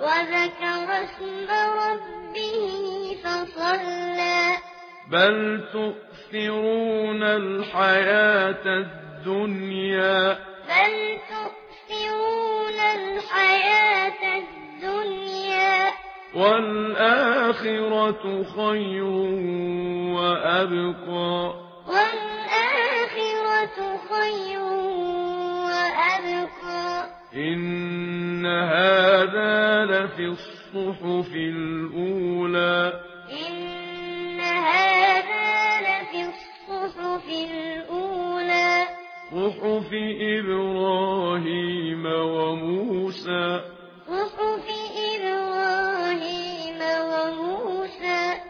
وذكر اسم ربه فصلى. بل تؤثرون الحياة الدنيا. بل تؤثرون الحياة الدنيا. والآخرة خير وأبقى. والآخرة خير وأبقى. إن هذا لفي الصحف الأولى. إن هذا لفي الصحف الأولى. صحف إبراهيم وموسى. صحف إبراهيم وموسى.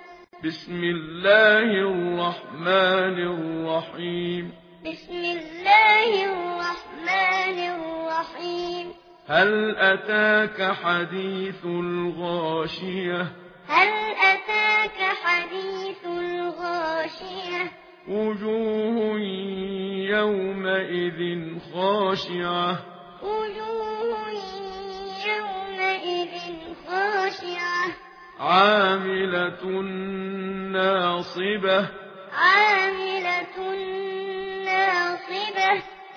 بسم الله الرحمن الرحيم. بسم الله الرحمن الرحيم. هل أتاك حديث الغاشية؟ هل أتاك حديث الغاشية؟ وجوه يومئذ خاشعة. وجوه يومئذ خاشعة. عاملة ناصبة. عاملة ناصبة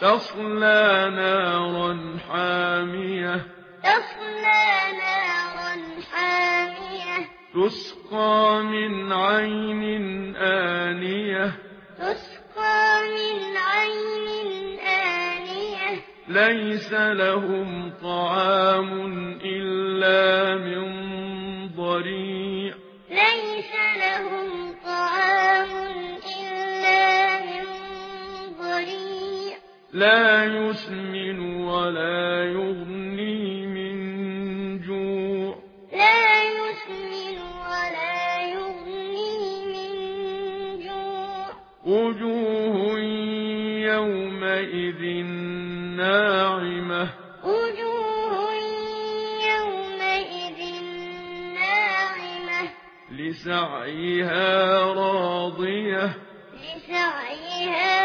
تصلى نارا حامية. تصلى نارا حامية. تسقى من عين آنية. تسقى من عين آنية. ليس لهم طعام إلا من ضريع. ليس لهم لا يسمن ولا يغني من جوع. لا يسمن ولا يغني من جوع. وجوه يومئذ ناعمة. وجوه يومئذ ناعمة. لسعيها راضية. لسعيها راضية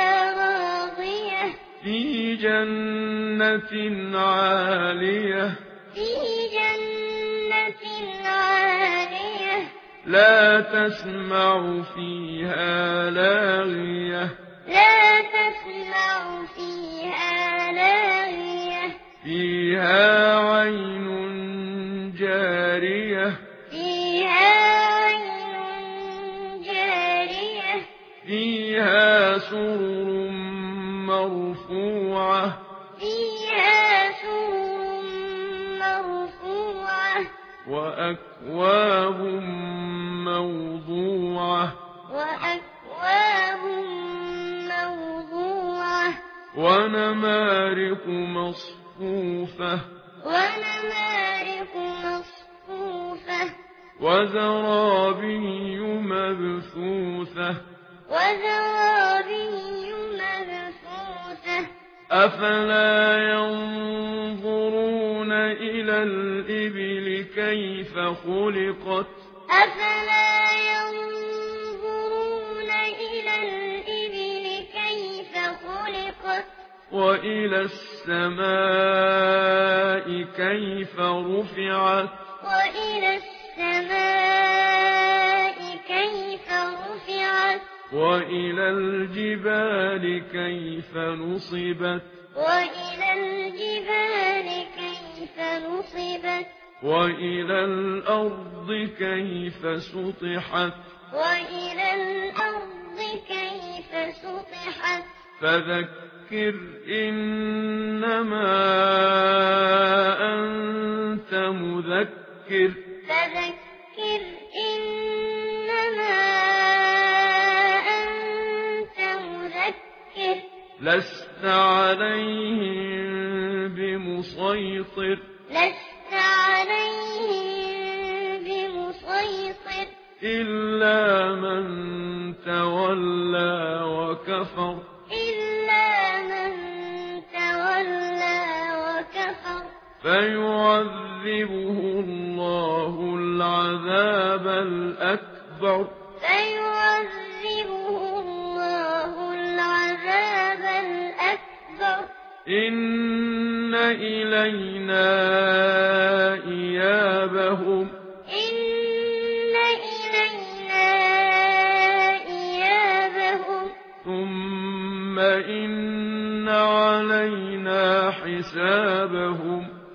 في جنة عالية. في جنة عالية. لا تسمع فيها لاغية. لا تسمع فيها لاغية. فيها عين جارية. فيها عين جارية. فيها سرر مرفوعة. فيها سرر مرفوعة. وأكواب موضوعة. وأكواب موضوعة. ونمارق مصفوفة. ونمارق مصفوفة. وزرابي مبثوثة. وزرابي أفلا ينظرون إلى الإبل كيف خلقت؟ أفلا ينظرون إلى الإبل كيف خلقت؟ وإلى السماء كيف رفعت؟ وإلى السماء وإلى الجبال كيف نصبت وإلى الجبال كيف نصبت وإلى الأرض كيف سطحت وإلى الأرض كيف سطحت فذكر إنما أنت مذكر لست عليهم بمسيطر لست عليهم بمسيطر إلا من تولى وكفر إلا من تولى وكفر فيعذبه الله العذاب الأكبر فيعذبه إن إلينا إيابهم. إن إلينا إيابهم. ثم إن علينا حسابهم.